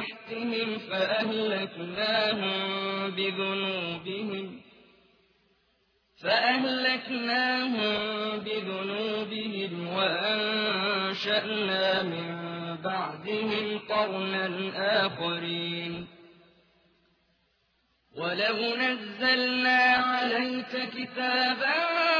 تحتهم فأهلكناهم بذنوبهم فأهلكناهم بذنوبهم وأنشأنا من بعدهم قرنا آخرين ولو نزلنا عليك كتابا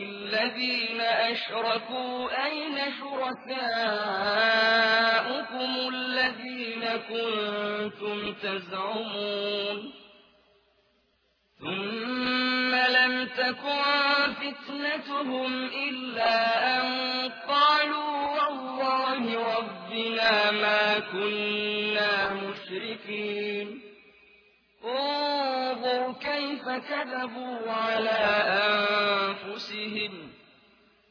للذين أشركوا أين شركاؤكم الذين كنتم تزعمون ثم لم تكن فتنتهم إلا أن قالوا والله ربنا ما كنا مشركين. انظر كيف كذبوا على أنفسهم.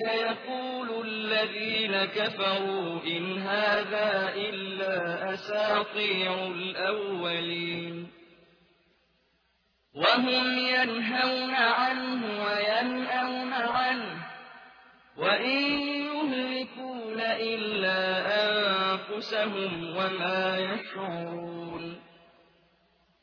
يجادلونك يقول الذين كفروا إن هذا إلا أساطير الأولين. وهم ينهون عنه وينأون عنه وإن يهلكون إلا أنفسهم وما يشعرون.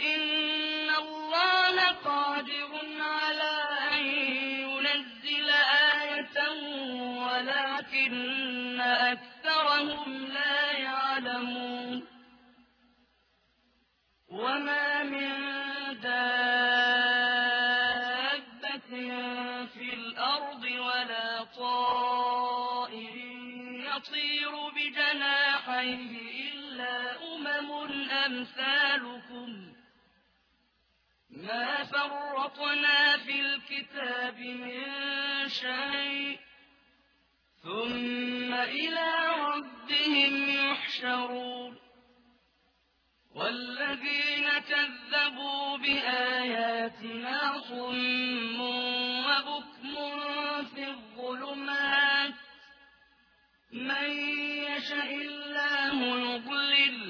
إِنَّ مَّا فَرَّطْنَا فِي الْكِتَابِ مِن شَيْءٍ ۚ. ثُمَّ إِلَىٰ رَبِّهِمْ يُحْشَرُونَ. وَالَّذِينَ كَذَّبُوا بِآيَاتِنَا صُمٌّ وَبُكْمٌ فِي الظُّلُمَاتِ. مَن يَشَإِ اللَّهُ يُضْلِلْهُ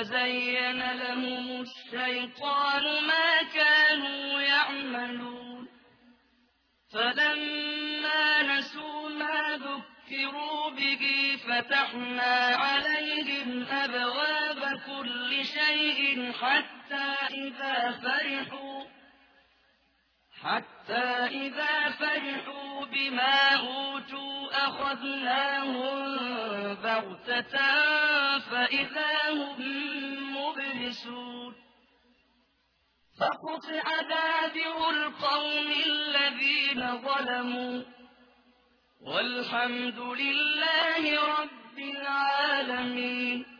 وَزَيَّنَ لَهُمُ الشَّيْطَانُ مَا كَانُوا يَعْمَلُونَ. فَلَمَّا نَسُوا مَا ذُكِّرُوا بِهِ فَتَحْنَا عَلَيْهِمْ أَبْوَابَ كُلِّ شَيْءٍ حَتَّىٰ إِذَا فَرِحُوا بِمَا أُوتُوا أَخَذْنَاهُم بَغْتَةً فَإِذَا هُم مُّبْلِسُونَ. فَقُطِعَ دَابِرُ الْقَوْمِ الَّذِينَ ظَلَمُوا ۚ. وَالْحَمْدُ لِلَّهِ رَبِّ الْعَالَمِينَ.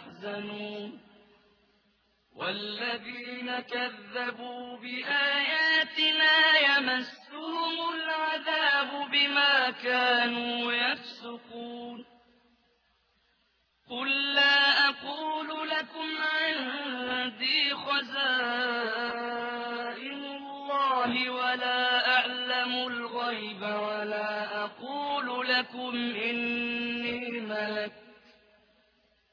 يحزنون. والذين كذبوا بآياتنا يمسهم العذاب بما كانوا يفسقون. قل لا أقول لكم عندي خزائن الله ولا أعلم الغيب ولا أقول لكم إني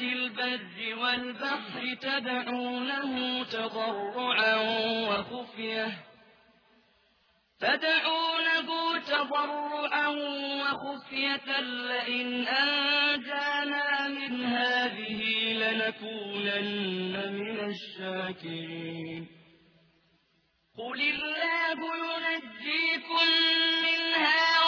البر والبحر تدعونه تضرعا وخفية. تدعونه تضرعا وخفية لئن أنجانا من هذه لنكونن من الشاكرين. قل الله ينجيكم منها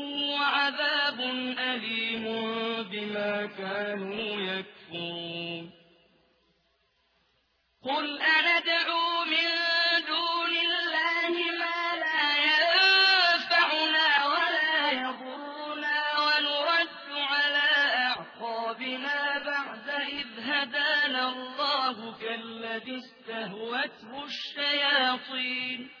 وعذاب أليم بما كانوا يكفرون. قل أندعو من دون الله ما لا ينفعنا ولا يضرنا ونرد على أعقابنا بعد إذ هدانا الله كالذي استهوته الشياطين.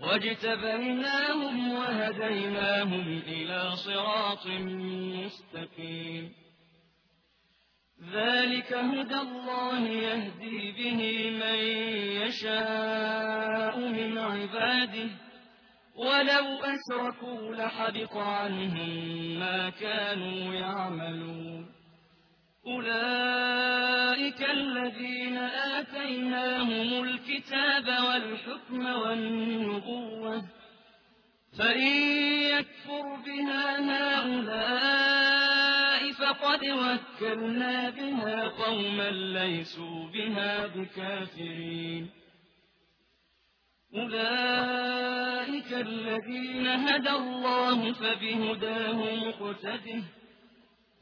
واجتبيناهم وهديناهم إلى صراط مستقيم. ذلك هدى الله يهدي به من يشاء من عباده. ولو أشركوا لحبط عنهم ما كانوا يعملون. أولئك الذين آتيناهم الكتاب والحكم والنبوة. فإن يكفر بها هؤلاء فقد وكلنا بها قوما ليسوا بها بكافرين. أولئك الذين هدى الله فبهداه مقتده.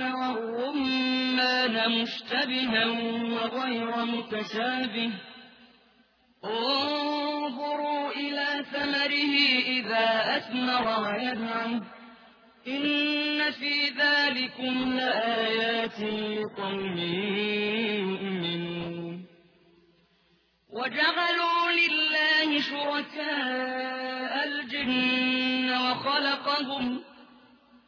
والرمان مشتبها وغير متشابه انظروا إلى ثمره إذا أثمر وينعم إن في ذلكم لآيات لقوم يؤمنون وجعلوا لله شركاء الجن وخلقهم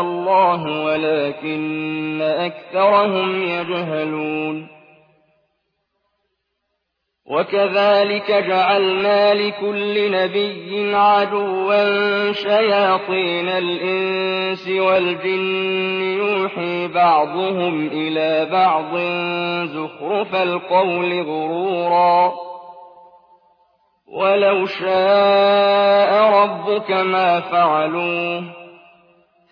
الله ولكن أكثرهم يجهلون. وكذلك جعلنا لكل نبي عدوا شياطين الإنس والجن يوحي بعضهم إلى بعض زخرف القول غرورا. ولو شاء ربك ما فعلوه.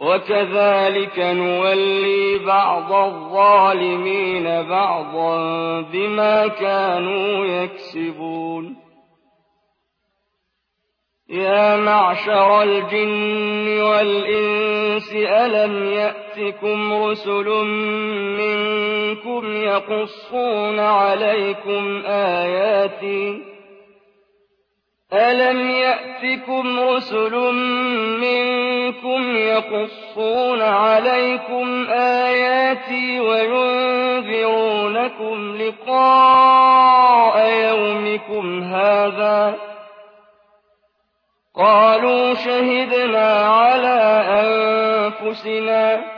وَكَذَٰلِكَ نُوَلِّي بَعْضَ الظَّالِمِينَ بَعْضًا بِمَا كَانُوا يَكْسِبُونَ. يَا مَعْشَرَ الْجِنِّ وَالْإِنسِ أَلَمْ يَأْتِكُمْ رُسُلٌ مِّنكُمْ يَقُصُّونَ عَلَيْكُمْ آيَاتِي؟ أَلَمْ يَأْتِكُمْ رُسُلٌ مِّنكُمْ يَقُصُّونَ عَلَيْكُمْ آيَاتِي وَيُنذِرُونَكُمْ لِقَاءَ يَوْمِكُمْ هَٰذَا ۚ قَالُوا شَهِدْنَا عَلَىٰ أَنفُسِنَا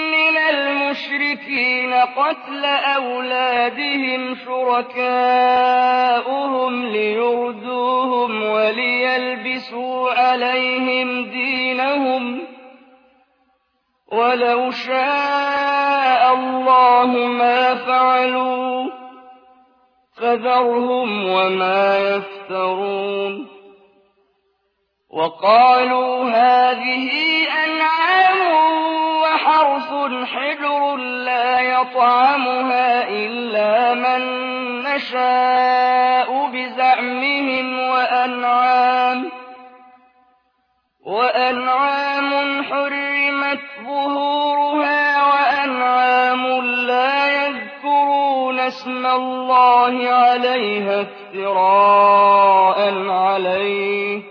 الْمُشْرِكِينَ قَتْلَ أَوْلَادِهِمْ شُرَكَاؤُهُمْ لِيُرْدُوهُمْ وَلِيَلْبِسُوا عَلَيْهِمْ دِينَهُمْ ۖ وَلَوْ شَاءَ اللَّهُ مَا فَعَلُوهُ ۖ فَذَرْهُمْ وَمَا يَفْتَرُونَ وَقَالُوا هَٰذِهِ أَنْعَامٌ وَحَرْثٌ حِجْرٌ لَّا يَطْعَمُهَا إِلَّا مَن نَّشَاءُ بِزَعْمِهِمْ وَأَنْعَامٌ حُرِّمَتْ ظُهُورُهَا وَأَنْعَامٌ لَّا يَذْكُرُونَ اسْمَ اللَّهِ عَلَيْهَا افْتِرَاءً عَلَيْهِ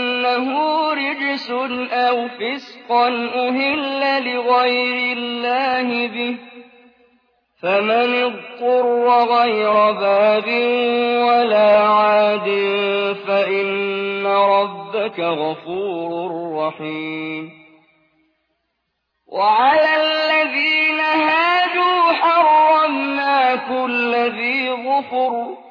فإنه رجس أو فسقا أهل لغير الله به. فمن اضطر غير باب ولا عاد فإن ربك غفور رحيم. وعلى الذين هادوا حرمنا كل ذي ظفر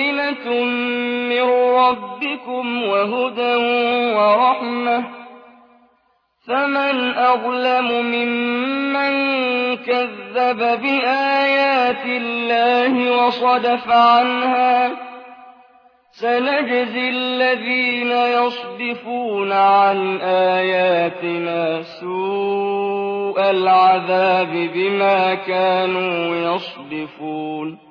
بينة من ربكم وهدى ورحمة فمن أظلم ممن كذب بآيات الله وصدف عنها سنجزي الذين يصدفون عن آياتنا سوء العذاب بما كانوا يصدفون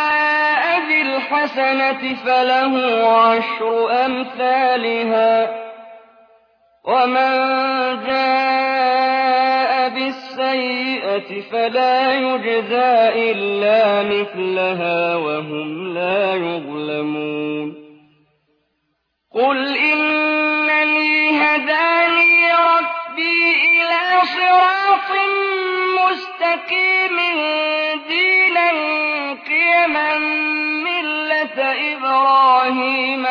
بالحسنة فله عشر أمثالها. ومن جاء بالسيئة فلا يجزى إلا مثلها وهم لا يظلمون. قل إنني هداني ربي إلى صراط مستقيم دينا قيما